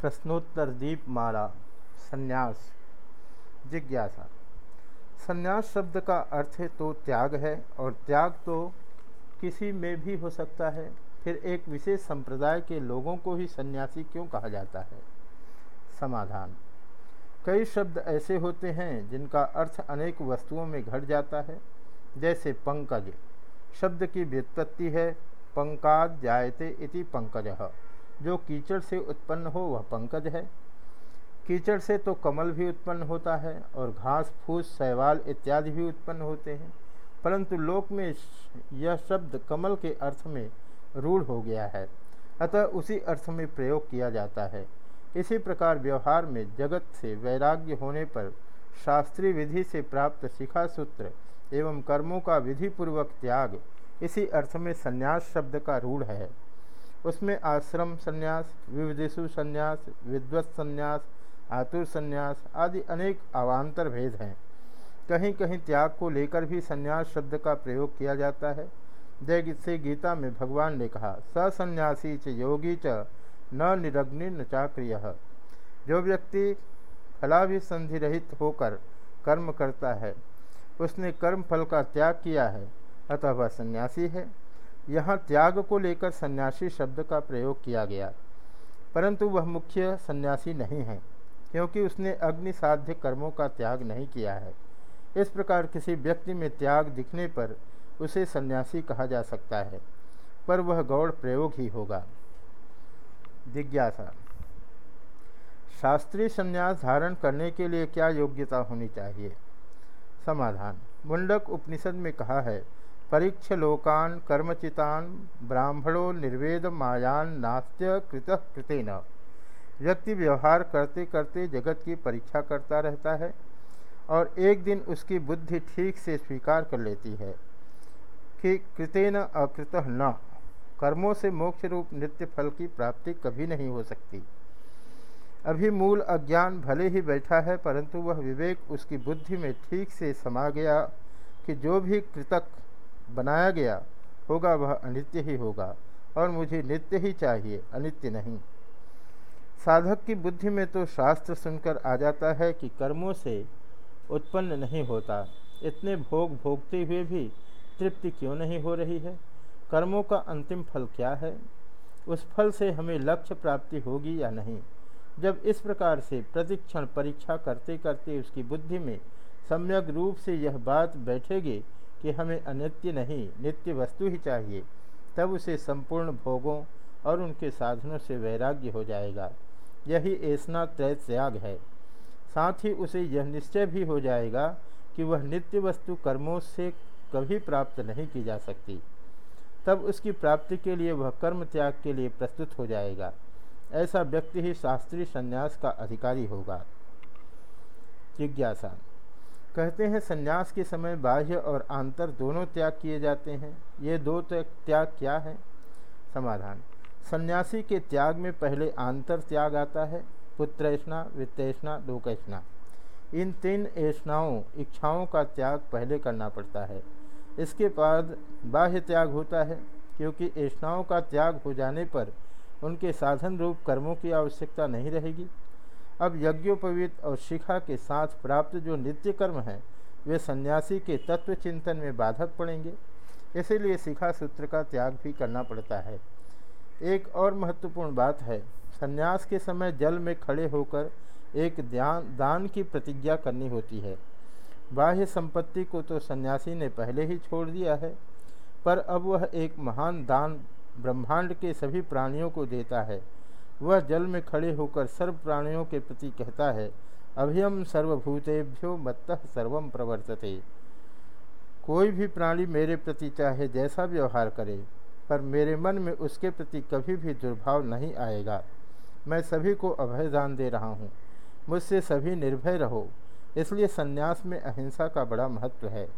प्रश्नोत्तर दीप माला, संन्यास। जिज्ञासा। संन्यास शब्द का अर्थ तो त्याग है, और त्याग तो किसी में भी हो सकता है। फिर एक विशेष संप्रदाय के लोगों को ही सन्यासी क्यों कहा जाता है? समाधान। कई शब्द ऐसे होते हैं जिनका अर्थ अनेक वस्तुओं में घट जाता है। जैसे पंकज। शब्द की व्युत्पत्ति है, पंकाद जायते इति पंकज। जो कीचड़ से उत्पन्न हो वह पंकज है। कीचड़ से तो कमल भी उत्पन्न होता है और घास, फूस, शैवाल इत्यादि भी उत्पन्न होते हैं। परंतु लोक में यह शब्द कमल के अर्थ में रूढ़ हो गया है। अतः उसी अर्थ में प्रयोग किया जाता है। इसी प्रकार व्यवहार में जगत से वैराग्य होने पर शास्त्रीय विधि से प्राप्त शिखा सूत्र एवं कर्मों का विधिपूर्वक त्याग इसी अर्थ में संन्यास शब्द का रूढ़ है। उसमें आश्रम संन्यास विविधिशु संन्यास, विद्वत संन्यास, आतुर संन्यास आदि अनेक अवान्तर भेद हैं। कहीं कहीं त्याग को लेकर भी संन्यास शब्द का प्रयोग किया जाता है। जय से गीता में भगवान ने कहा सन्यासी च योगी च, न निरग्नि न चाक्रिय। जो व्यक्ति फलाभिसंधि रहित होकर कर्म करता है, उसने कर्म फल का त्याग किया है, अतः वह सन्यासी है। यहाँ त्याग को लेकर सन्यासी शब्द का प्रयोग किया गया। परंतु वह मुख्य सन्यासी नहीं है, क्योंकि उसने अग्नि साध्य कर्मों का त्याग नहीं किया है। इस प्रकार किसी व्यक्ति में त्याग दिखने पर उसे सन्यासी कहा जा सकता है, पर वह गौड़ प्रयोग ही होगा। जिज्ञासा। शास्त्रीय संन्यास धारण करने के लिए क्या योग्यता होनी चाहिए? समाधान। मुंडक उपनिषद में कहा है परीक्ष लोकान कर्मचितान ब्राह्मणों निर्वेद मायान नास्त्य कृत कृतेन। व्यक्ति व्यवहार करते करते जगत की परीक्षा करता रहता है और एक दिन उसकी बुद्धि ठीक से स्वीकार कर लेती है कि कृतेन अकृत न। कर्मों से मोक्ष रूप नित्य फल की प्राप्ति कभी नहीं हो सकती। अभी मूल अज्ञान भले ही बैठा है, परंतु वह विवेक उसकी बुद्धि में ठीक से समा गया कि जो भी कृतक बनाया गया होगा, वह अनित्य ही होगा और मुझे नित्य ही चाहिए, अनित्य नहीं। साधक की बुद्धि में तो शास्त्र सुनकर आ जाता है कि कर्मों से उत्पन्न नहीं होता। इतने भोग भोगते हुए भी तृप्ति क्यों नहीं हो रही है? कर्मों का अंतिम फल क्या है? उस फल से हमें लक्ष्य प्राप्ति होगी या नहीं? जब इस प्रकार से प्रतिक्षण परीक्षा करते करते उसकी बुद्धि में सम्यक रूप से यह बात बैठेगी कि हमें अनित्य नहीं, नित्य वस्तु ही चाहिए। तब उसे संपूर्ण भोगों और उनके साधनों से वैराग्य हो जाएगा। यही ऐसना त्रय त्याग है। साथ ही उसे यह निश्चय भी हो जाएगा कि वह नित्य वस्तु कर्मों से कभी प्राप्त नहीं की जा सकती। तब उसकी प्राप्ति के लिए वह कर्म त्याग के लिए प्रस्तुत हो जाएगा। ऐसा व्यक्ति ही शास्त्रीय संन्यास का अधिकारी होगा। जिज्ञासा कहते हैं, संन्यास के समय बाह्य और आंतर दोनों त्याग किए जाते हैं। ये दो त्याग क्या है? समाधान। सन्यासी के त्याग में पहले आंतर त्याग आता है, पुत्रैष्णा, वित्तैष्णा, लोकैष्णा। इन तीन ऐष्णाओं, इच्छाओं का त्याग पहले करना पड़ता है। इसके बाद बाह्य त्याग होता है, क्योंकि ऐष्णाओं का त्याग हो जाने पर उनके साधन रूप कर्मों की आवश्यकता नहीं रहेगी। अब यज्ञोपवीत और शिखा के साथ प्राप्त जो नित्य कर्म हैं, वे सन्यासी के तत्व चिंतन में बाधक पड़ेंगे। इसीलिए शिखा सूत्र का त्याग भी करना पड़ता है। एक और महत्वपूर्ण बात है, सन्यास के समय जल में खड़े होकर एक ध्यान, दान की प्रतिज्ञा करनी होती है। बाह्य संपत्ति को तो सन्यासी ने पहले ही छोड़ दिया है, पर अब वह एक महान दान ब्रह्मांड के सभी प्राणियों को देता है। वह जल में खड़े होकर सर्व प्राणियों के प्रति कहता है अभियम सर्वभूतेभ्यो मत्त सर्वम प्रवर्तते। कोई भी प्राणी मेरे प्रति चाहे जैसा व्यवहार करे, पर मेरे मन में उसके प्रति कभी भी दुर्भाव नहीं आएगा। मैं सभी को अभयदान दे रहा हूँ। मुझसे सभी निर्भय रहो। इसलिए संन्यास में अहिंसा का बड़ा महत्व है।